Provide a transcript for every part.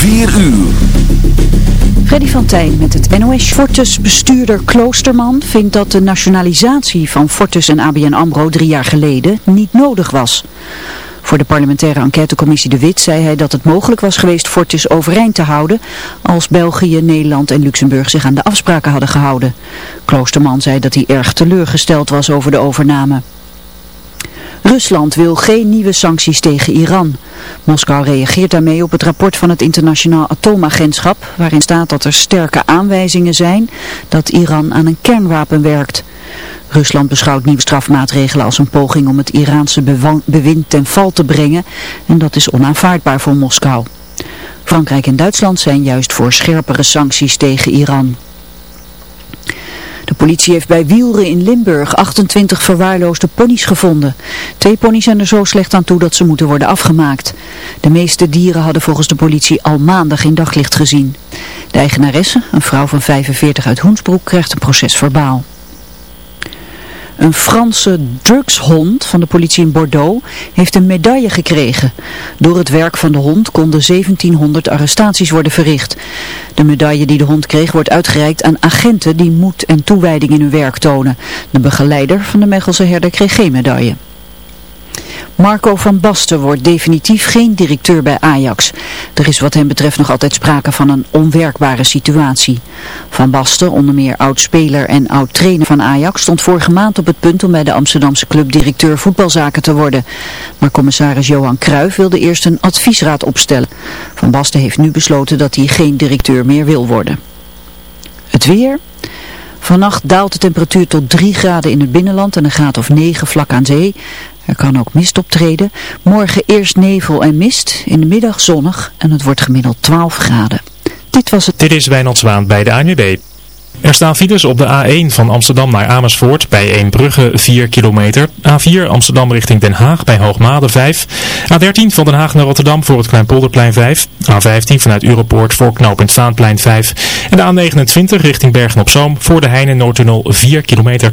4 uur. Freddy van Tijn met het NOS. Fortus-bestuurder Kloosterman vindt dat de nationalisatie van Fortus en ABN AMRO drie jaar geleden niet nodig was. Voor de parlementaire enquêtecommissie De Wit zei hij dat het mogelijk was geweest Fortis overeind te houden als België, Nederland en Luxemburg zich aan de afspraken hadden gehouden. Kloosterman zei dat hij erg teleurgesteld was over de overname. Rusland wil geen nieuwe sancties tegen Iran. Moskou reageert daarmee op het rapport van het Internationaal Atoomagentschap, waarin staat dat er sterke aanwijzingen zijn dat Iran aan een kernwapen werkt. Rusland beschouwt nieuwe strafmaatregelen als een poging om het Iraanse bewind ten val te brengen en dat is onaanvaardbaar voor Moskou. Frankrijk en Duitsland zijn juist voor scherpere sancties tegen Iran. De politie heeft bij Wielren in Limburg 28 verwaarloosde ponies gevonden. Twee ponies zijn er zo slecht aan toe dat ze moeten worden afgemaakt. De meeste dieren hadden volgens de politie al maanden geen daglicht gezien. De eigenaresse, een vrouw van 45 uit Hoensbroek, krijgt een proces verbaal. Een Franse drugshond van de politie in Bordeaux heeft een medaille gekregen. Door het werk van de hond konden 1700 arrestaties worden verricht. De medaille die de hond kreeg wordt uitgereikt aan agenten die moed en toewijding in hun werk tonen. De begeleider van de Mechelse herder kreeg geen medaille. Marco van Basten wordt definitief geen directeur bij Ajax. Er is wat hem betreft nog altijd sprake van een onwerkbare situatie. Van Basten, onder meer oud-speler en oud-trainer van Ajax, stond vorige maand op het punt om bij de Amsterdamse club directeur voetbalzaken te worden. Maar commissaris Johan Cruijff wilde eerst een adviesraad opstellen. Van Basten heeft nu besloten dat hij geen directeur meer wil worden. Het weer... Vannacht daalt de temperatuur tot 3 graden in het binnenland en een graad of 9 vlak aan zee. Er kan ook mist optreden. Morgen eerst nevel en mist, in de middag zonnig en het wordt gemiddeld 12 graden. Dit was het. Dit is Wijnald bij de ANWB. Er staan files op de A1 van Amsterdam naar Amersfoort bij Eembrugge 4 kilometer. A4 Amsterdam richting Den Haag bij Hoogmade 5. A13 van Den Haag naar Rotterdam voor het Kleinpolderplein 5. A15 vanuit Europoort voor knooppunt Vaanplein 5. En de A29 richting Bergen op Zoom voor de Heine Noordtunnel 4 kilometer.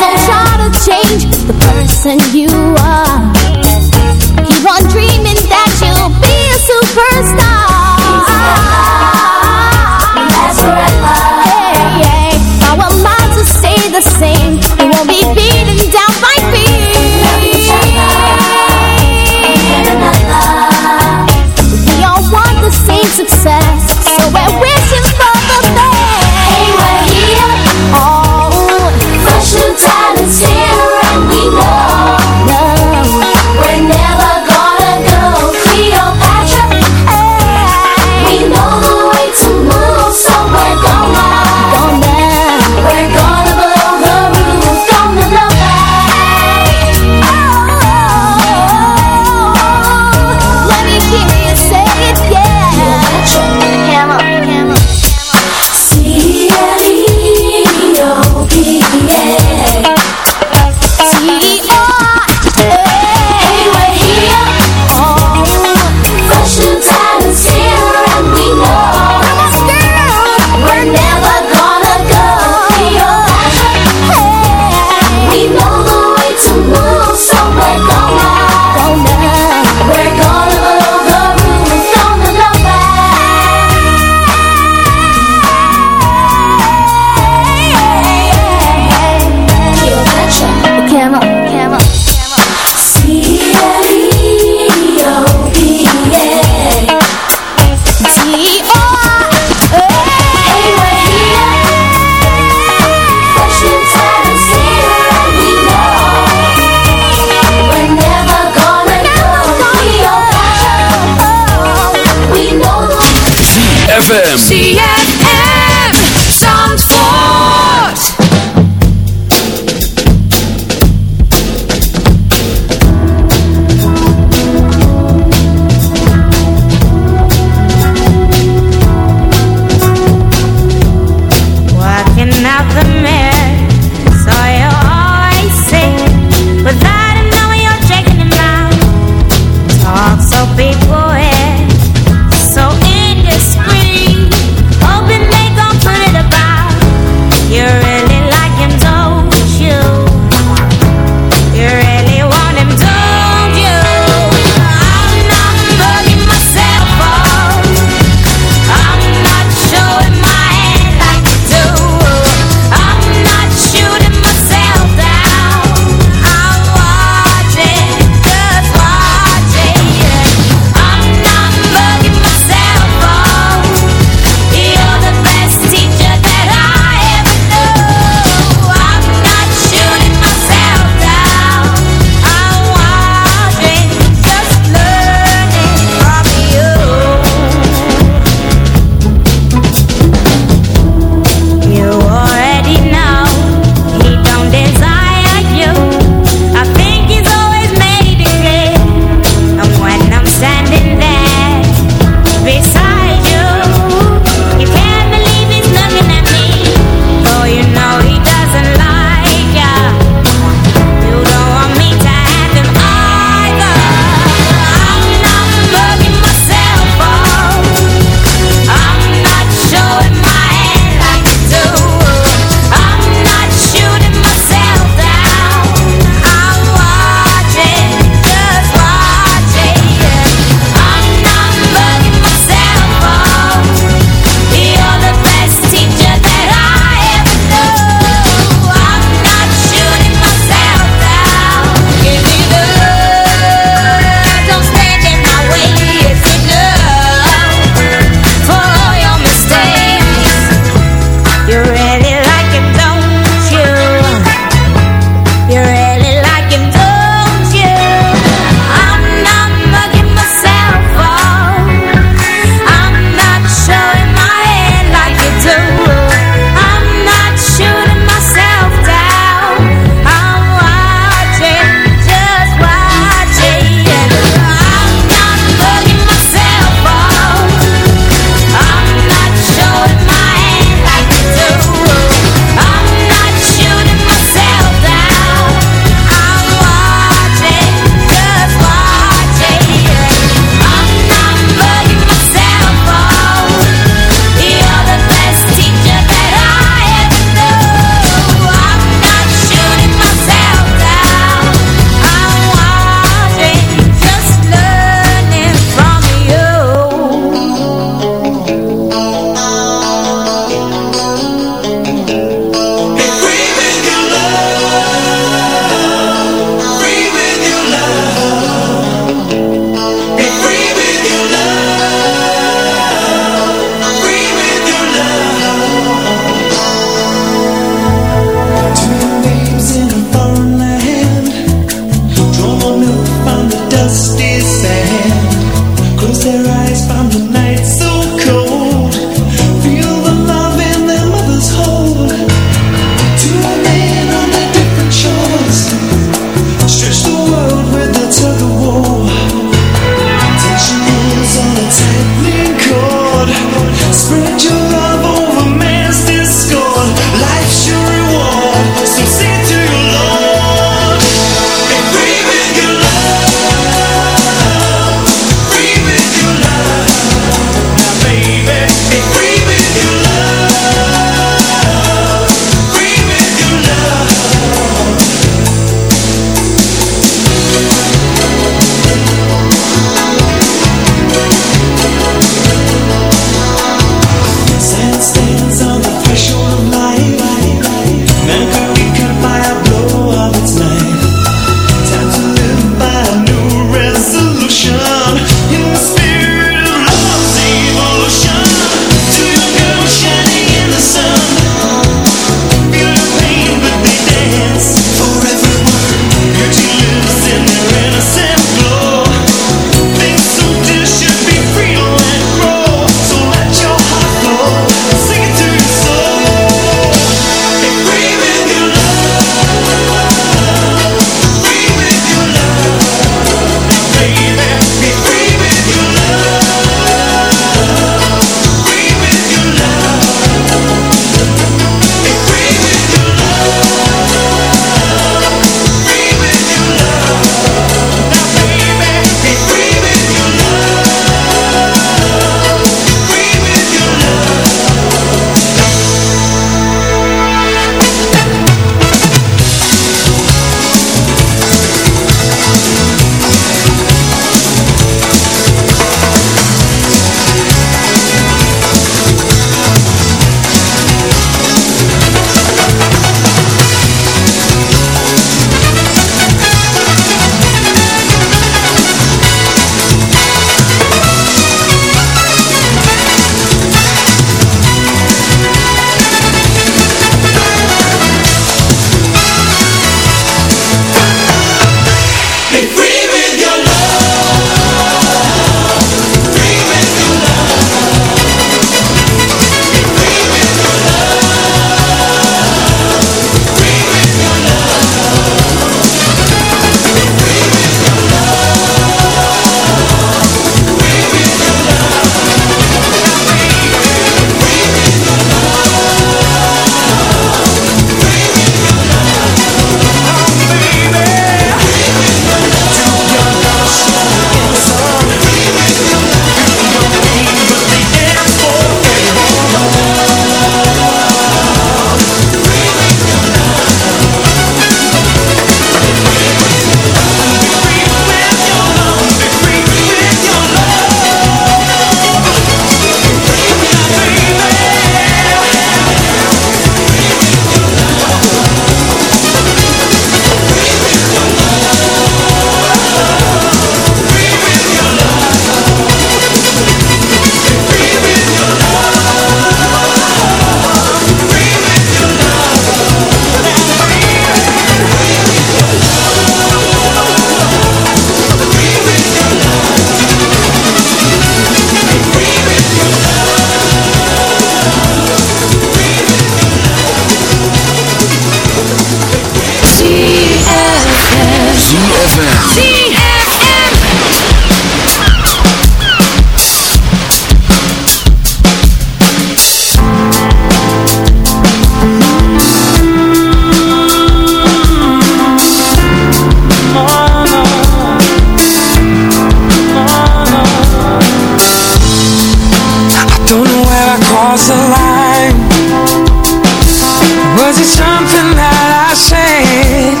Was it something that I said?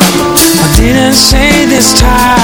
I didn't say this time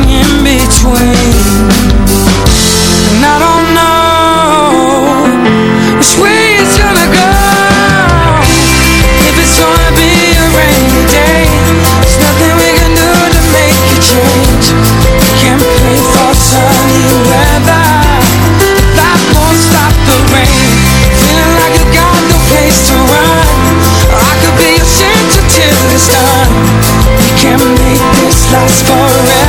last forever.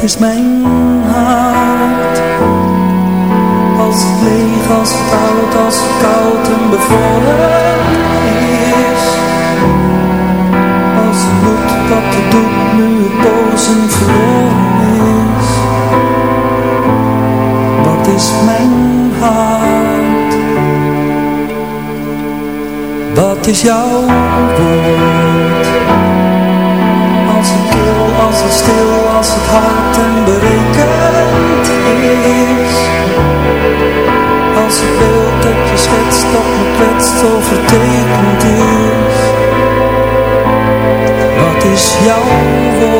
Wat is mijn hart? Als leeg, als oud, als koud en bevroren is. Als bloed wat het doet nu het bozen verloren is. Wat is mijn hart? Wat is jouw woord? Overtekend is. Wat is jouw woord?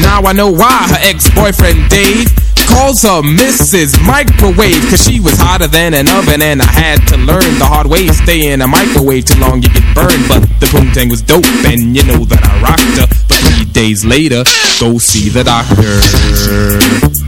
Now I know why her ex-boyfriend Dave calls her Mrs. Microwave, cause she was hotter than an oven, and I had to learn the hard way. Stay in a microwave too long, you get burned. But the poontang was dope, and you know that I rocked her. But three days later, go see the doctor.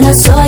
no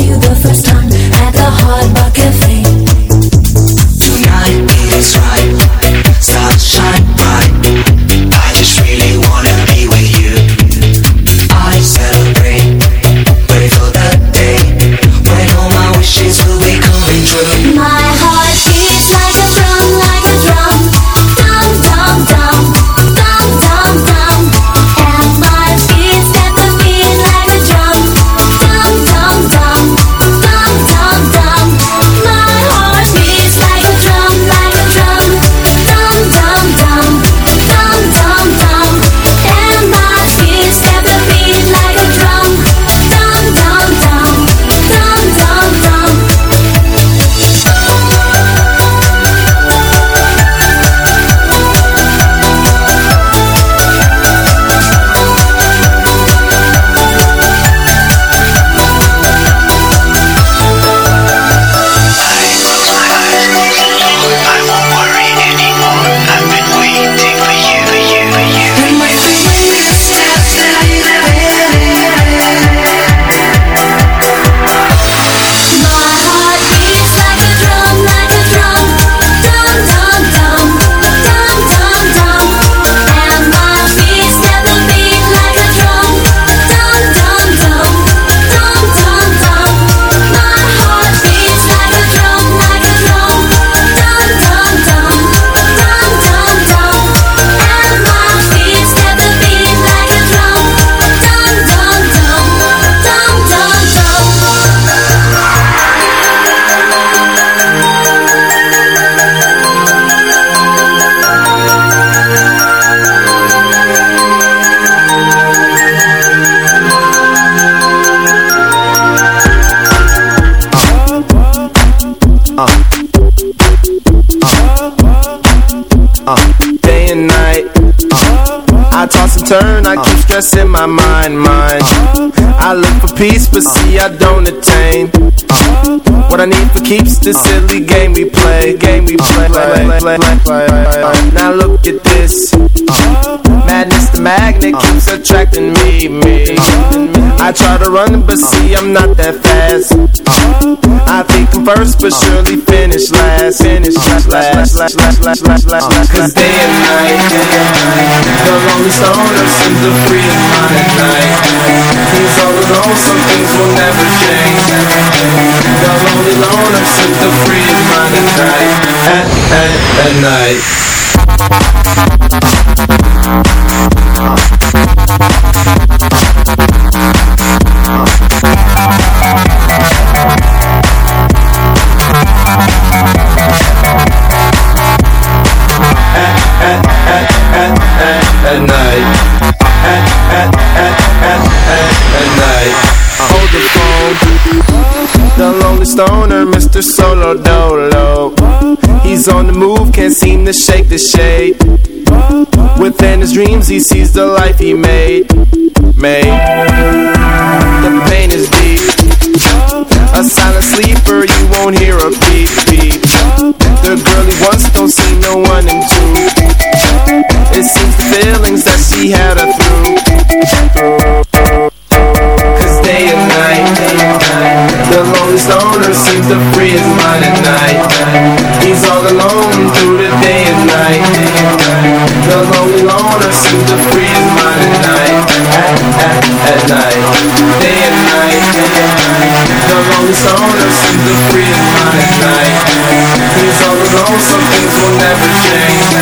my mind, mind. I look for peace, but see I don't attain. What I need for keeps the silly game we play, game we play. Now look at this. Magnet uh. keeps attracting me, me. Uh. I try to run, but uh. see I'm not that fast. I think I'm first, but surely finish last. Finish last, last, last, last, last, last, last. Cause day and night, the lonely stoner seems to free his mind at night. He's all alone, some things will never change. The lonely loner seems to free his mind at night. At, at, at night. Stoner, Mr. Solo Dolo. He's on the move, can't seem to shake the shade. Within his dreams, he sees the life he made. Made. The pain is deep. A silent sleeper, you won't hear a beep beep. The girl he wants don't see no one in two. It seems the feelings that she had her through. Cause day and night, the lonely stoner seems to free his mind at night. The lonely stoner seems to free mind at night. He's all alone, some things will never change.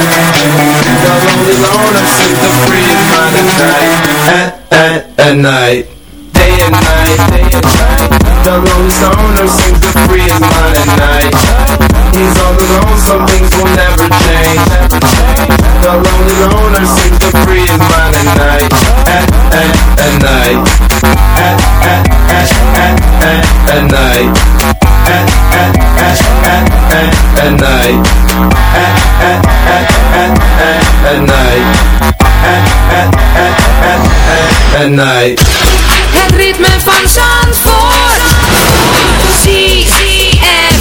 The lonely loner seems to free his mind at night. At, at, at night. Day and night, day and night. The lonely stoner seems to free his mind at night. He's all alone, some things will never change. The lonely loner seems to free his mind at night. At, at, at night. At, at, at, at, at, at night. At, at, at, at, at, at night. At, at, at, at, at, at night. At, at, at, at, at, at night. Het ritme van Zandvoort. ZFM.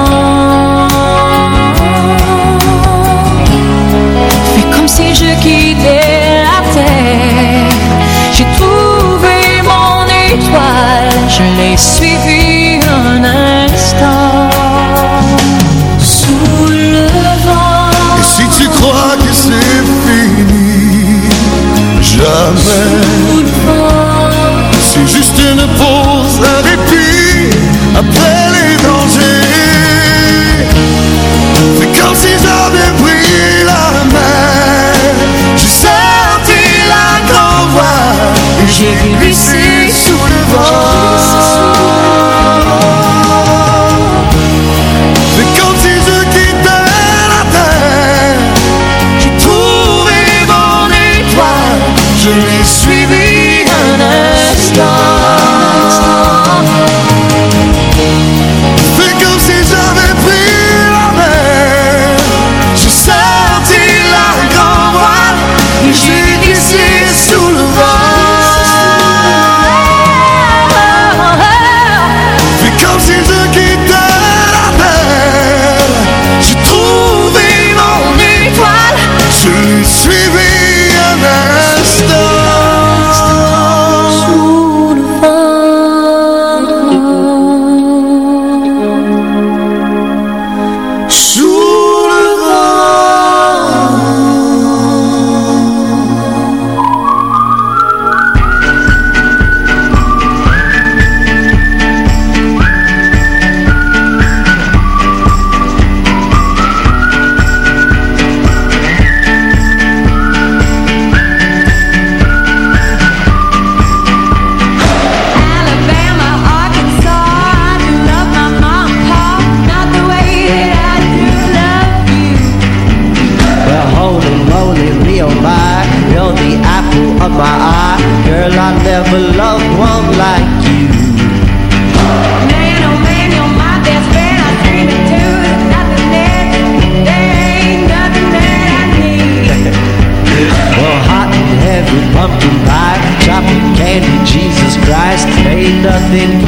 Je l'ai Never loved one like you. Man, oh man, you're my best friend. I dream it too. There's nothing there, there ain't nothing that I need. Well, hot and heavy pumpkin pie, chocolate candy, Jesus Christ, ain't nothing